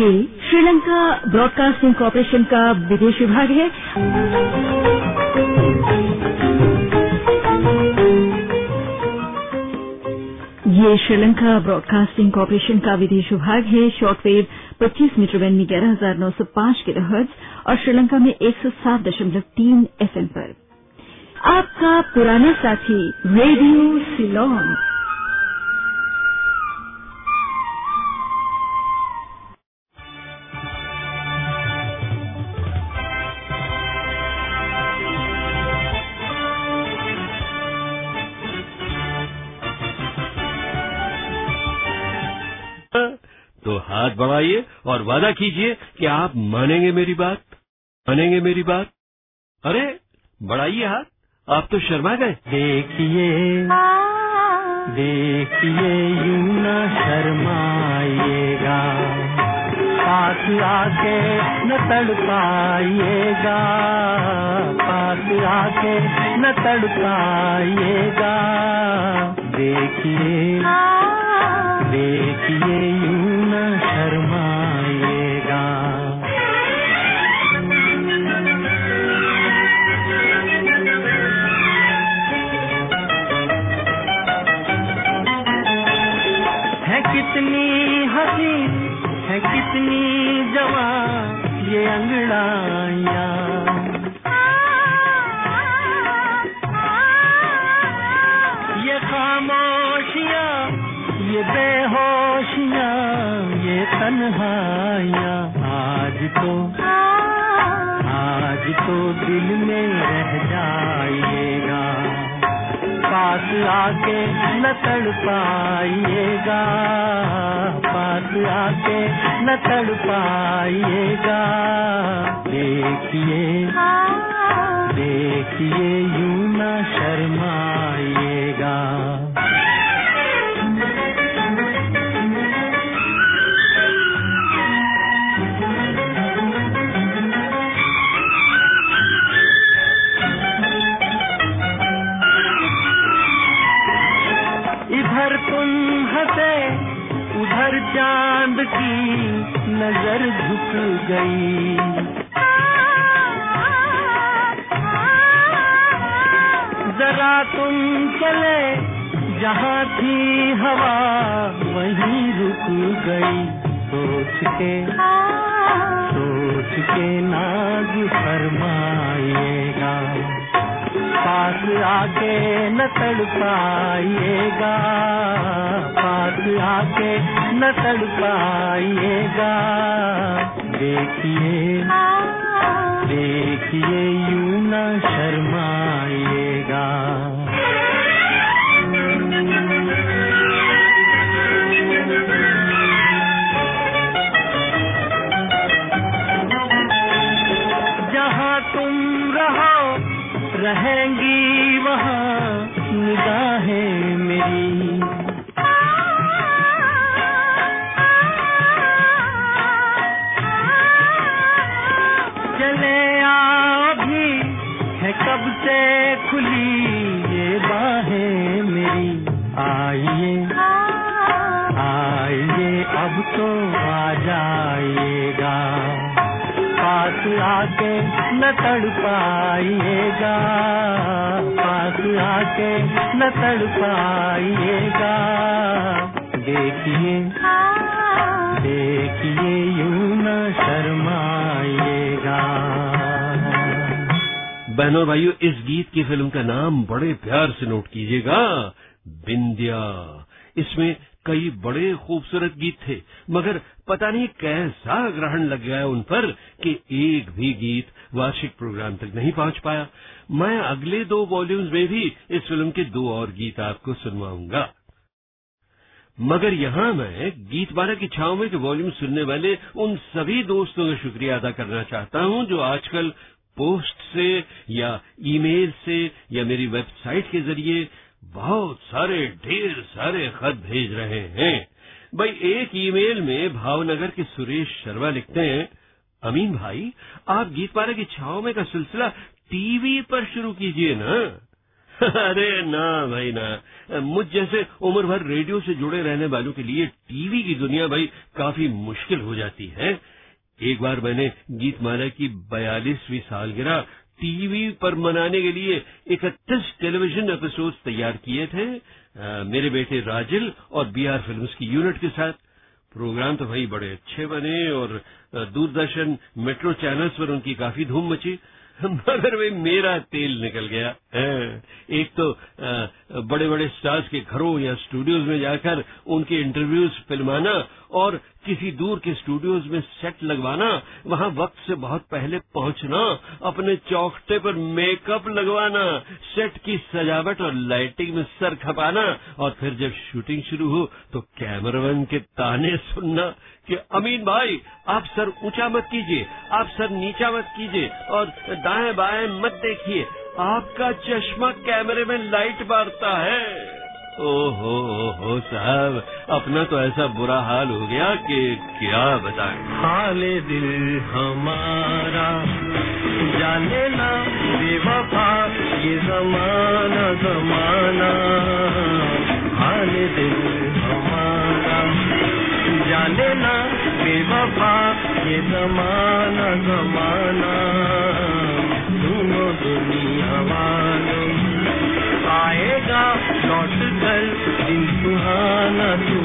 ये Sri Lanka broadcasting corporation का विदेश विभाग है। ये श्रीलंका ब्रॉडकास्टिंग कॉरपोरेशन का विदेश विभाग है। शॉर्टवेव 25 मीटर बैंड में ग्यारह हज़ार नौ सौ पाँच के किलोहर्ट्ज और श्रीलंका में एक सौ सात दशमलव तीन एफएम पर। आपका पुराना साथी रेडियो सिलोन। हाथ बढ़ाइए और वादा कीजिए कि आप मानेंगे मेरी बात मानेंगे मेरी बात। अरे बढ़ाइए हाथ। आप तो शर्मा गए। देखिए देखिए यूँ न शर्माइएगा। पास आके न तड़ पाइएगा पास आके न तड़ पाइएगा देखिए देखिए यूँ न शर्माइएगा है कितनी हँसी है कितनी जवान ये अंगड़ाइया तन्हाइयाँ आज तो। आज तो दिल में रह जाइएगा। पास आके न तड़ पाइएगा पास आके न तड़ पाइएगा देखिए देखिए, यूँ न शर्माइएगा। चाँद की नज़र झुक गई। जरा तुम चले, जहाँ थी हवा, वहीं रुक गई। सोच के सोच के नाज फरमाइएगा पास आके न तड़ पाइएगा पास आके न तड़ पाइएगा देखिए देखिए यू न शर्माइएगा रहेंगी वहाँ निगाहें मेरी। चले आओ भी है कब से खुली ये बाहें मेरी। आइए आइए, अब तो आ जाइएगा। पास आके न तड़ पाइएगा पास आके न तड़ पाइएगा देखिए देखिए यूँ न शर्माइएगा। बहनों भाइयों, इस गीत की फ़िल्म का नाम बड़े प्यार से नोट कीजिएगा। बिंदिया। इसमें कई बड़े खूबसूरत गीत थे, मगर पता नहीं कैसा ग्रहण लग गया उन पर कि एक भी गीत वार्षिक प्रोग्राम तक नहीं पहुँच पाया। मैं अगले दो वॉल्यूम्स में भी इस फ़िल्म के दो और गीत आपको सुनवाऊँगा। मगर यहाँ मैं गीत बारह की छाव में के वॉल्यूम सुनने वाले उन सभी दोस्तों का शुक्रिया अदा करना चाहता हूँ, जो आजकल पोस्ट से या ईमेल से या मेरी वेबसाइट के ज़रिए बहुत सारे, ढेर सारे खत भेज रहे हैं। भाई, एक ईमेल में भावनगर के सुरेश शर्मा लिखते हैं, अमीन भाई, आप गीत पारा की छाव में का सिलसिला टीवी पर शुरू कीजिए ना। अरे ना भाई ना। मुझ जैसे उम्र भर रेडियो से जुड़े रहने वालों के लिए टीवी की दुनिया भाई काफ़ी मुश्किल हो जाती है। एक बार मैंने गीतमाला की बयालीसवीं सालगिरह टीवी पर मनाने के लिए इकतीस टेलीविज़न एपिसोड तैयार किए थे आ, मेरे बेटे राजिल और बीआर फिल्म्स की यूनिट के साथ। प्रोग्राम तो भाई बड़े अच्छे बने और दूरदर्शन मेट्रो चैनल्स पर उनकी काफ़ी धूम मची। मगर वे मेरा तेल निकल गया। एक तो बड़े बड़े स्टार्स के घरों या स्टूडियोज में जाकर उनके इंटरव्यूज़ फिल्माना और किसी दूर के स्टूडियोज में सेट लगवाना, वहाँ वक्त से बहुत पहले पहुँचना, अपने चौकटे पर मेकअप लगवाना, सेट की सजावट और लाइटिंग में सर खपाना, और फिर जब शूटिंग शुरू हो तो कैमरामैन के ताने सुनना कि, अमीन भाई, आप सर ऊँचा मत कीजिए, आप सर नीचा मत कीजिए और दाएँ बाएँ मत देखिए, आपका चश्मा कैमरे में लाइट मारता है। ओहो हो साहब, अपना तो ऐसा बुरा हाल हो गया कि क्या बताएँ। हाल दिल हमारा, जाने ना बेवफा, ये जमाना जमाना। हाल दिल हमारा, जाने ना बेवफा, ये जमाना जमाना। love you.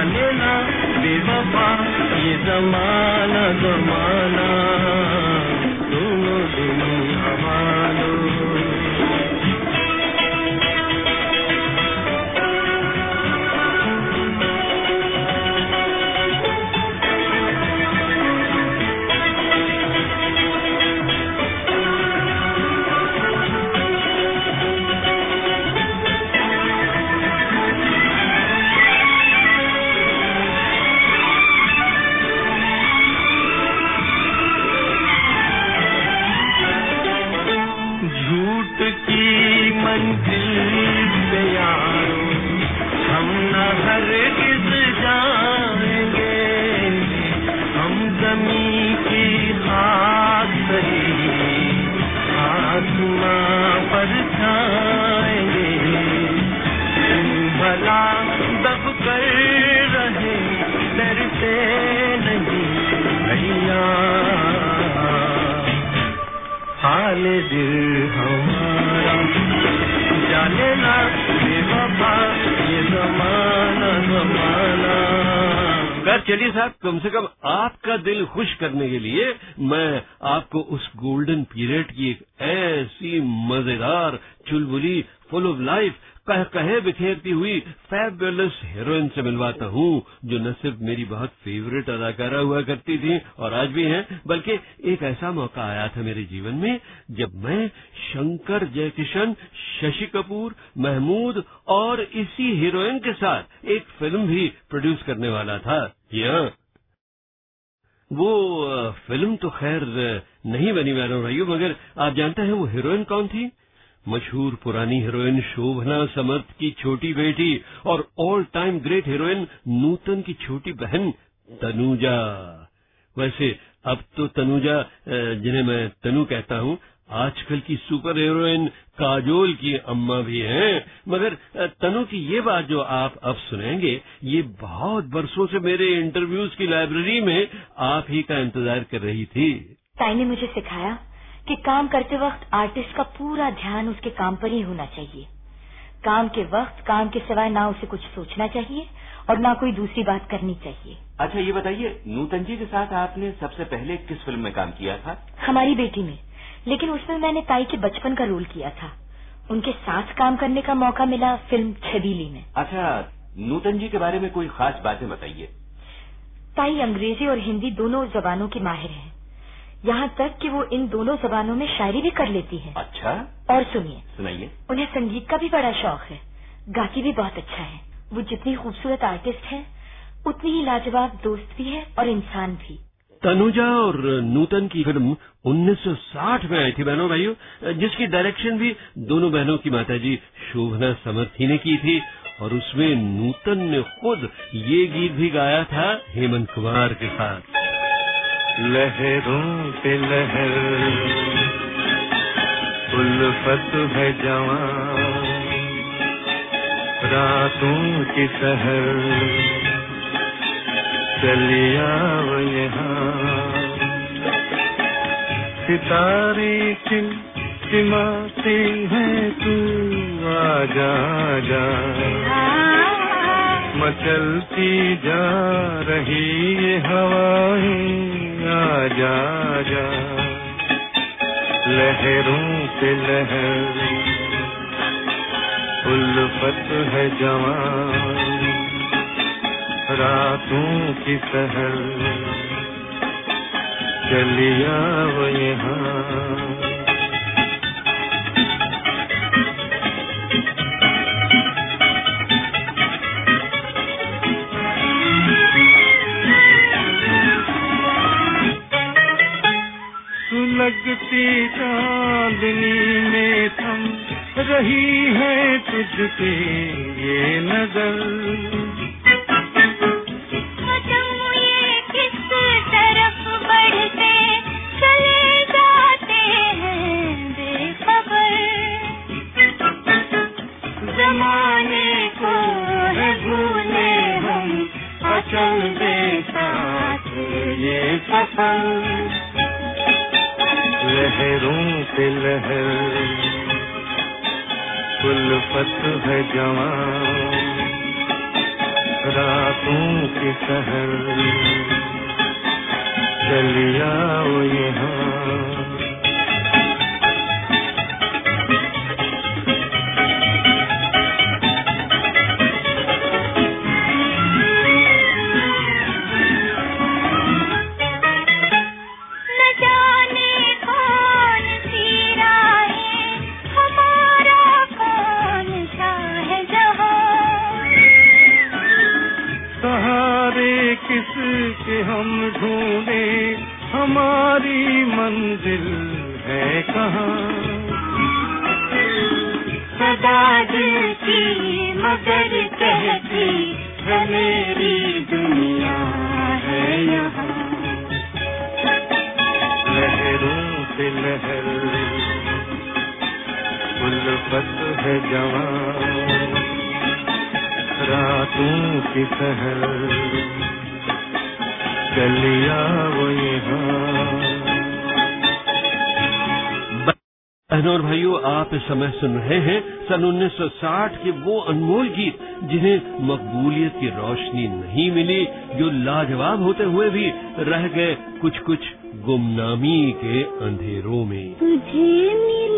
जाने ना बेवफा ये जमाना जमाना। वाले दिल हमारा। जाने ना ये जमाना जमाना। चलिए साहब, कम से कम आपका दिल खुश करने के लिए मैं आपको उस गोल्डन पीरियड की एक ऐसी मज़ेदार चुलबुली फुल ऑफ़ लाइफ कह कहे बिखेरती हुई फैबुलस हीरोइन से मिलवाता हूँ, जो न सिर्फ़ मेरी बहुत फेवरेट अदाकारा हुआ करती थी और आज भी हैं, बल्कि एक ऐसा मौका आया था मेरे जीवन में, जब मैं शंकर जयकिशन, शशि कपूर, महमूद और इसी हीरोइन के साथ एक फ़िल्म भी प्रोड्यूस करने वाला था। यह। वो फ़िल्म तो खैर नहीं बनी मैडम भाइयों, मगर आप जानते हैं वो हीरोइन कौन थी? मशहूर पुरानी हीरोइन शोभना समर्थ की छोटी बेटी और all time great heroine Nutan की छोटी बहन तनुजा। वैसे अब तो तनुजा जिन्हें मैं तनु कहता हूँ, आजकल की सुपर हीरोइन काजोल की अम्मा भी हैं। मगर तनु की ये बात जो आप अब सुनेंगे, ये बहुत बरसों से मेरे इंटरव्यूज़ की लाइब्रेरी में आप ही का इंतज़ार कर रही थी। ताई ने मुझे सिखाया कि काम करते वक्त आर्टिस्ट का पूरा ध्यान उसके काम पर ही होना चाहिए। काम के वक्त काम के सिवाय ना उसे कुछ सोचना चाहिए और ना कोई दूसरी बात करनी चाहिए। अच्छा ये बताइए नूतन जी के साथ आपने सबसे पहले किस फ़िल्म में काम किया था? हमारी बेटी में। लेकिन उसमें मैंने ताई के बचपन का रोल किया था। उनके साथ काम करने का मौका मिला फ़िल्म छबीली में। अच्छा नूतन जी के बारे में कोई खास बातें बताइए। ताई अंग्रेज़ी और हिंदी दोनों जबानों की माहिर है। यहाँ तक कि वो इन दोनों जबानों में शायरी भी कर लेती है। अच्छा। और सुनिए। सुनाइए। उन्हें संगीत का भी बड़ा शौक है। गाती भी बहुत अच्छा है। वो जितनी खूबसूरत आर्टिस्ट है उतनी ही लाजवाब दोस्त भी है और इंसान भी। तनुजा और नूतन की फ़िल्म 1960 में आई थी बहनों भाइयों जिसकी डायरेक्शन भी दोनों बहनों की माताजी शोभना समर्थी ने की थी। और उसमें नूतन ने खुद ये गीत भी गाया था हेमंत कुमार के साथ। लहरों पे लहर, उल्फत है जवान, रातों की सहर, चलिया यहाँ। सितारे खिल चिमाते हैं तू आ जा जा मचलती जा रही हवाएँ आजा जा लहरों पे लहर। उल्फत है जवान। रातों की सहर। चलिया वो यहाँ। लगती चांदनी में थम रही है तुझके ये नज़र। लहरों पे लहर उल्फत है जवान। रातों के सहर चलिया यहाँ। है जवान रातों की सहर बहनों बहनों और भाइयों, आप इस समय सुन रहे हैं सन 1960 के वो अनमोल गीत, जिन्हें मकबूलियत की रोशनी नहीं मिली, जो लाजवाब होते हुए भी रह गए कुछ कुछ गुमनामी के अंधेरों में। तुझे मिली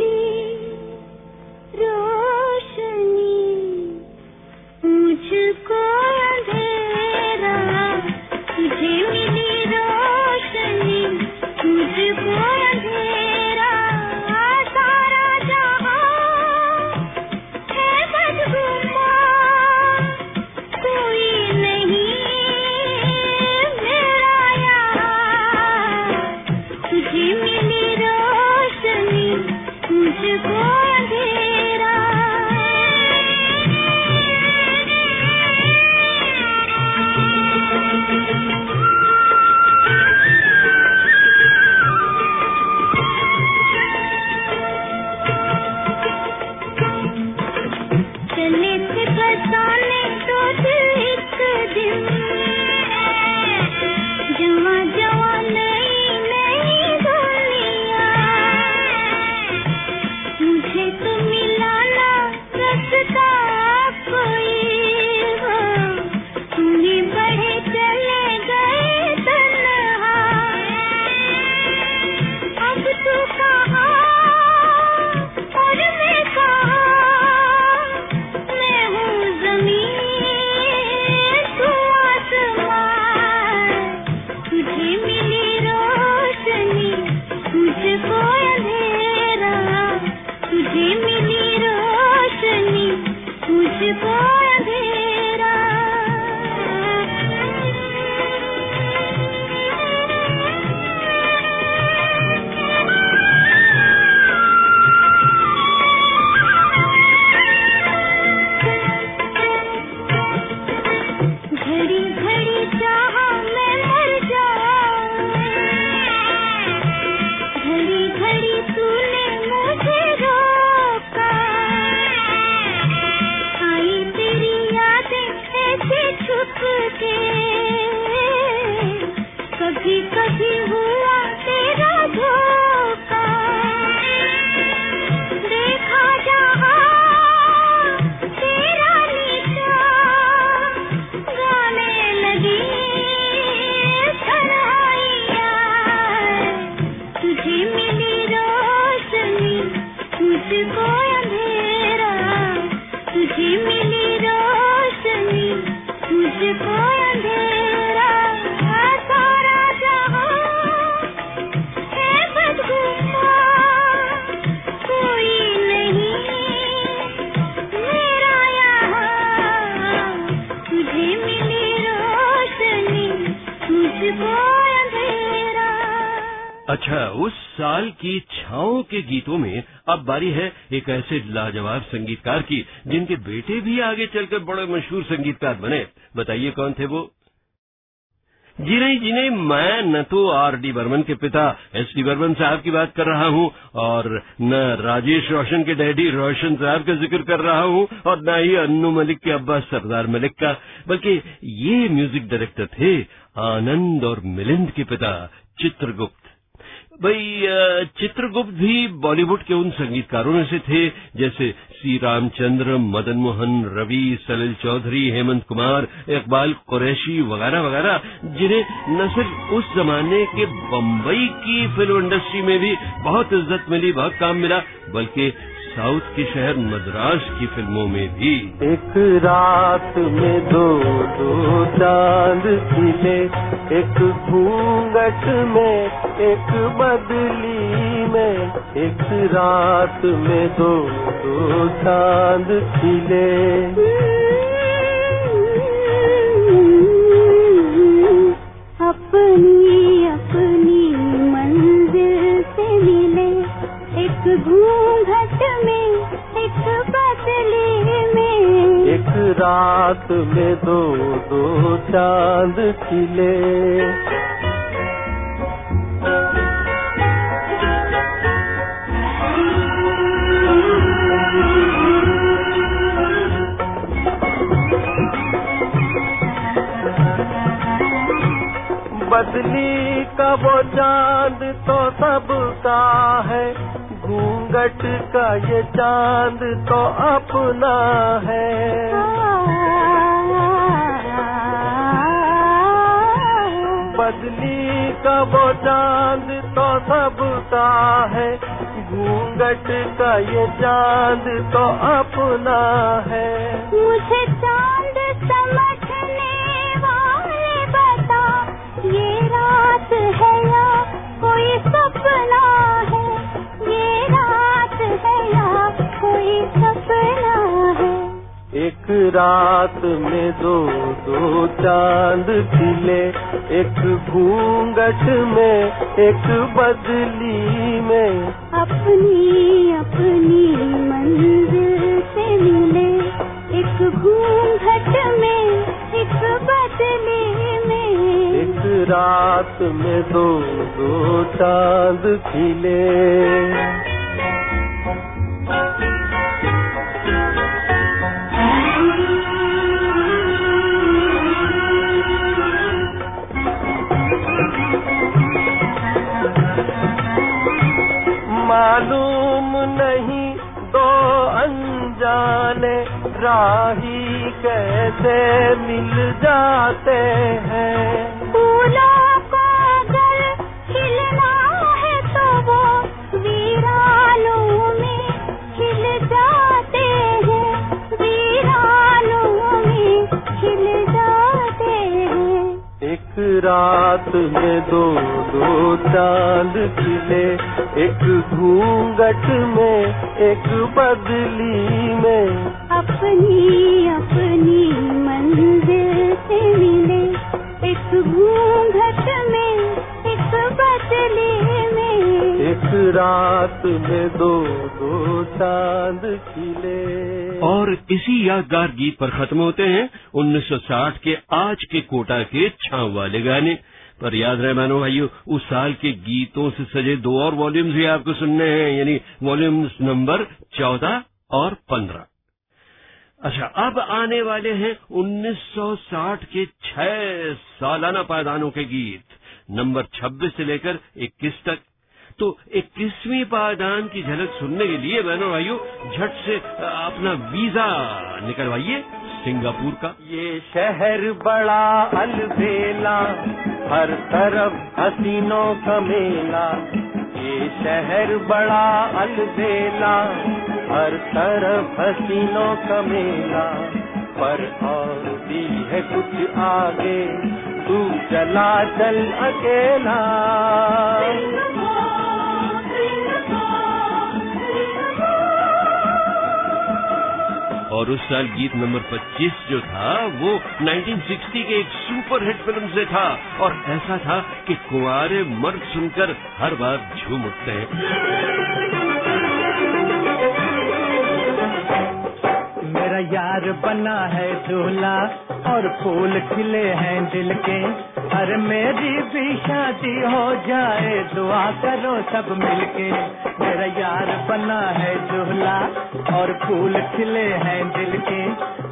की छाओं के गीतों में अब बारी है एक ऐसे लाजवाब संगीतकार की, जिनके बेटे भी आगे चलकर बड़े मशहूर संगीतकार बने। बताइए कौन थे वो? जी नहीं जी नहीं मैं न तो आर डी बर्मन के पिता, एस डी बर्मन साहब की बात कर रहा हूँ, और न राजेश रोशन के डैडी रोशन साहब का ज़िक्र कर रहा हूँ, और न ही अन्नू मलिक के अब्बा सरदार मलिक का। बल्कि ये म्यूज़िक डायरेक्टर थे आनंद और मिलिंद के पिता, चित्रगुप्त। भाई चित्रगुप्त भी बॉलीवुड के उन संगीतकारों में से थे, जैसे सी रामचंद्र, मदन मोहन, रवि, सलिल चौधरी, हेमंत कुमार, इकबाल कुरैशी वगैरह वगैरह, जिन्हें न सिर्फ़ उस जमाने के बम्बई की फ़िल्म इंडस्ट्री में भी बहुत इज़्ज़त मिली, बहुत काम मिला, बल्कि साउथ के शहर मद्रास की फ़िल्मों में भी। एक रात में दो दो चाँद खिले एक घूंघट में एक बदली में एक रात में दो दो चाँद खिले। अपनी अपनी एक घूंघट में, एक में। एक रात में दो दो चाँद खिले। बदली का वो चाँद तो सबका है। घूंघट का ये चाँद तो अपना है। बदली का वो चाँद तो सबका है। घूंघट का ये चाँद तो अपना है। मुझे चाँद समझने वाले बता, ये एक रात में दो दो चाँद खिले एक घूंघट में एक बदली में। अपनी अपनी मंजिल से मिले एक घूंघट में एक बदले में। एक रात में दो दो चाँद खिले। मालूम नहीं दो अनजाने राही कैसे मिल जाते हैं। रात में दो दो चाँद खिले। एक घूंघट में, एक बदली में। अपनी अपनी मंजिल से मिले। एक घूंघट में, एक बदले रात में दो दो चाँद खिले। और इसी यादगार गीत पर खत्म होते हैं 1960 के आज के कोटा के छाव वाले गाने। पर याद रहे मानो भाइयों, उस साल के गीतों से सजे दो और वॉल्यूम्स भी आपको सुनने हैं, यानी वॉल्यूम्स नंबर चौदह और पंद्रह। अच्छा अब आने वाले हैं 1960 के छह सालाना पायदानों के गीत। नंबर 26 से लेकर 21 तक तो इक्कीसवीं पायदान की झलक सुनने के लिए बहनों भाइयों, झट से अपना वीज़ा निकलवाइए, सिंगापुर का। ये शहर बड़ा अलबेला, हर तरफ़ हसीनों का मेला। ये शहर बड़ा अलबेला, हर तरफ़ हसीनों का मेला। पर और भी है कुछ आगे, तू चला चल अकेला। और उस साल गीत नंबर 25 जो था, वो 1960 के एक सुपर हिट फ़िल्म से था। और ऐसा था कि कुंवारे मर्द सुनकर हर बार झूम उठते हैं। यार बना है दूल्हा और फूल खिले हैं दिल के। हर मेरी भी शादी हो जाए, दुआ करो सब मिलके। मेरा यार बना है दूल्हा और फूल खिले हैं दिल के।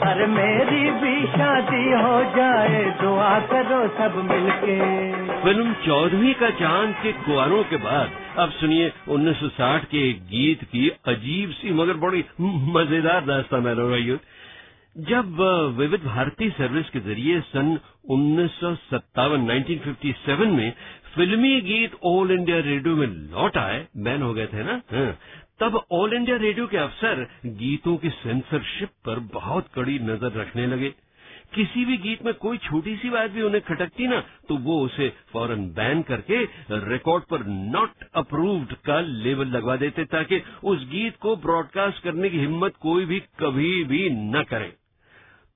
हर मेरी भी शादी हो जाए, दुआ करो सब मिलके। फ़िल्म चौधरी का चाँद के कुआरों के बाद अब सुनिए 1960 के एक गीत की अजीब सी, मगर बड़ी मज़ेदार दास्तान है रही जब विविध भारती सर्विस के ज़रिए सन उन्नीस सौ सत्तावन में फिल्मी गीत ऑल इंडिया रेडियो में लौट आए बैन हो गए थे ना? हाँ। तब ऑल इंडिया रेडियो के अफसर गीतों की सेंसरशिप पर बहुत कड़ी नज़र रखने लगे। किसी भी गीत में कोई छोटी सी बात भी उन्हें खटकती ना तो वो उसे फ़ौरन बैन करके रिकॉर्ड पर नॉट अप्रूव्ड का लेबल लगवा देते ताकि उस गीत को ब्रॉडकास्ट करने की हिम्मत कोई भी कभी भी न करे।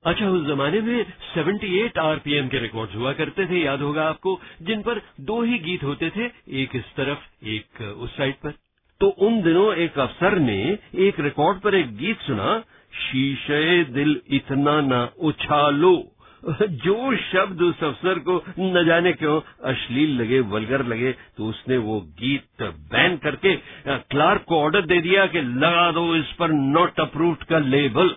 अच्छा उस जमाने में 78 आरपीएम के रिकॉर्ड्स हुआ करते थे, याद होगा आपको, जिन पर दो ही गीत होते थे, एक इस तरफ़, एक उस साइड पर। तो उन दिनों एक अफसर ने एक रिकॉर्ड पर एक गीत सुना शीशे दिल इतना ना उछालो। जो शब्द उस अफसर को न जाने क्यों अश्लील लगे, वलगर लगे तो उसने वो गीत बैन करके क्लार्क को ऑर्डर दे दिया कि लगा दो इस पर नॉट अप्रूव्ड का लेबल।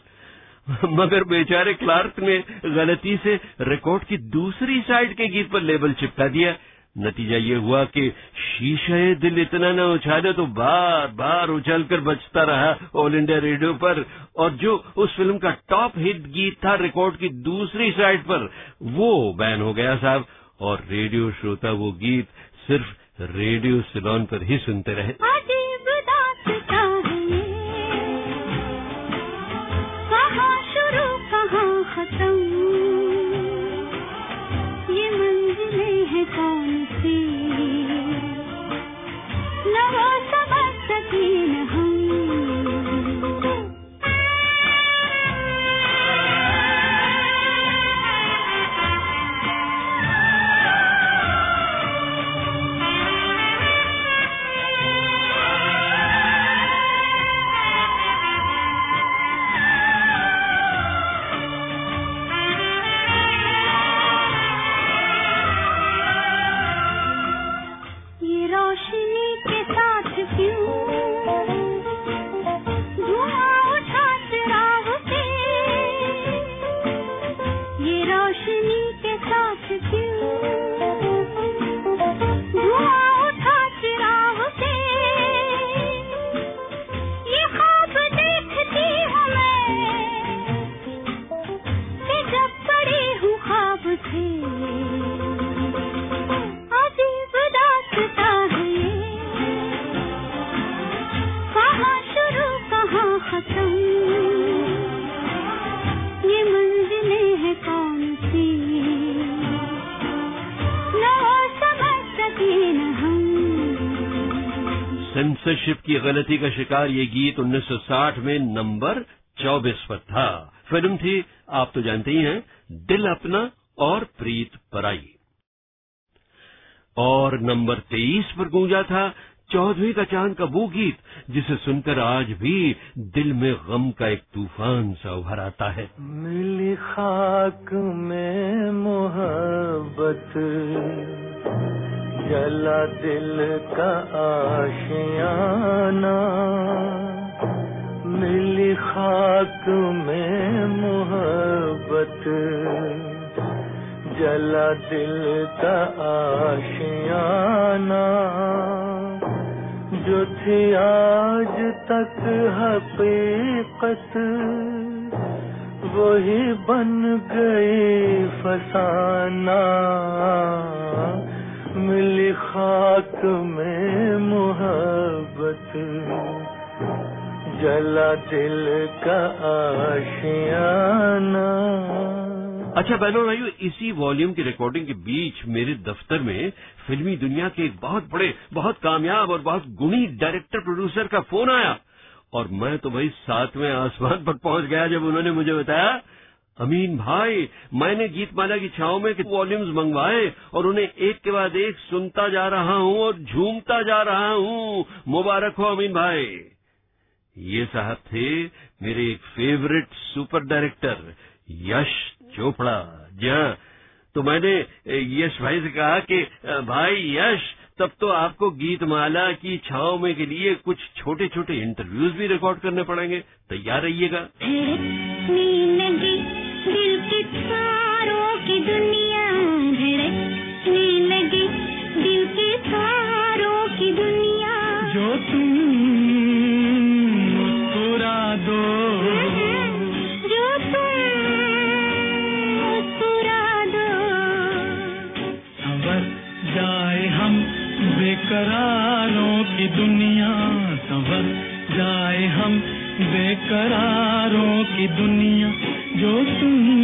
मगर बेचारे क्लार्क ने गलती से रिकॉर्ड की दूसरी साइड के गीत पर लेबल चिपका दिया। नतीजा ये हुआ कि शीशे दिल इतना न उछाले तो बार बार उछल कर बचता रहा ऑल इंडिया रेडियो पर। और जो उस फ़िल्म का टॉप हिट गीत था रिकॉर्ड की दूसरी साइड पर, वो बैन हो गया साहब। और रेडियो श्रोता वो गीत सिर्फ़ रेडियो सिलोन पर ही सुनते रहे। सेंसरशिप की गलती का शिकार ये गीत 1960 में नंबर 24 पर था। फ़िल्म थी, आप तो जानते ही हैं, दिल अपना और प्रीत पराई। और नंबर 23 पर गूंजा था चौदहवीं का चाँद का वो गीत, जिसे सुनकर आज भी दिल में गम का एक तूफ़ान सा उभर आता है। मिली खाक में मोहब्बत, जला दिल का आशियाना। मिली खाक में मोहब्बत, जला दिल का आशियाना। जो थी आज तक हकीकत, वही बन गई फसाना। मिली खाक में मोहब्बत, जला दिल का आशियाना। अच्छा बहनों भाइयों इसी वॉल्यूम की रिकॉर्डिंग के बीच मेरे दफ्तर में फिल्मी दुनिया के एक बहुत बड़े, बहुत कामयाब और बहुत गुणी डायरेक्टर प्रोड्यूसर का फ़ोन आया। और मैं तो भाई सातवें आसमान पर पहुँच गया जब उन्होंने मुझे बताया, अमीन भाई, मैंने गीतमाला की छाओं में वॉल्यूम्स मंगवाए और उन्हें एक के बाद एक सुनता जा रहा हूँ और झूमता जा रहा हूँ। मुबारक हो, अमीन भाई। ये साहब थे मेरे एक favourite super director Yash Chopra. जी तो मैंने यश भाई से कहा कि भाई यश, तब तो आपको गीतमाला की छाव में के लिए कुछ छोटे छोटे इंटरव्यूज़ भी रिकॉर्ड करने पड़ेंगे। तैयार रहिएगा। दिल की दुनिया बेकरारों की दुनिया जो तुम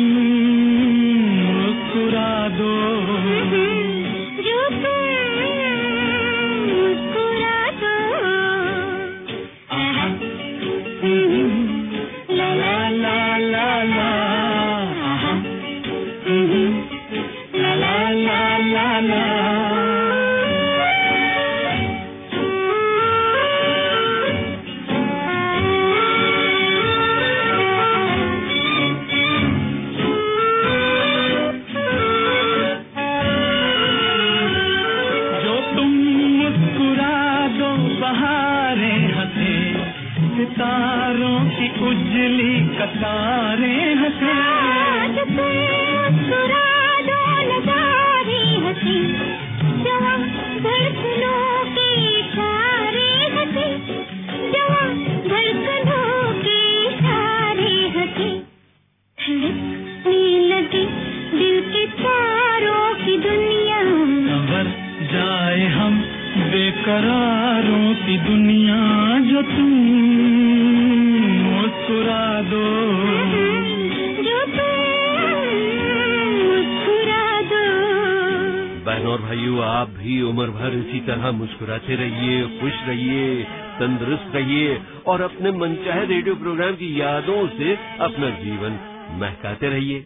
भाइयों, आप भी उम्र भर इसी तरह मुस्कुराते रहिए, खुश रहिए, तंदुरुस्त रहिए और अपने मनचाहे रेडियो प्रोग्राम की यादों से अपना जीवन महकाते रहिए।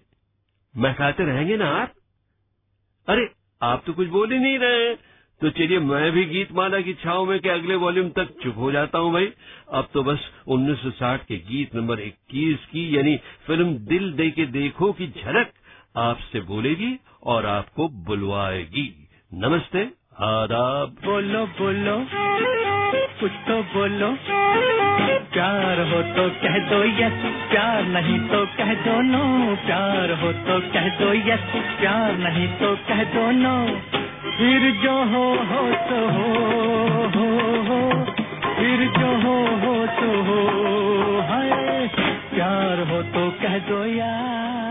महकाते रहेंगे ना आप? अरे, आप तो कुछ बोल ही नहीं रहे तो चलिए, मैं भी गीत माला की छाव में के अगले वॉल्यूम तक चुप हो जाता हूँ भाई। अब तो बस 1960 के गीत नंबर 21 की, यानी फ़िल्म दिल दे के देखो की झलक आपसे बोलेगी और आपको बुलवाएगी। नमस्ते, आदाब। बोलो बोलो। कुछ तो बोलो। प्यार हो तो कह दो यस प्यार नहीं तो कह दो नो प्यार हो तो कह दो यस प्यार नहीं तो कह दो नो फिर जो हो हो तो हो हो हो। फिर जो हो हो तो हो, हाय। प्यार हो तो कह दो यार।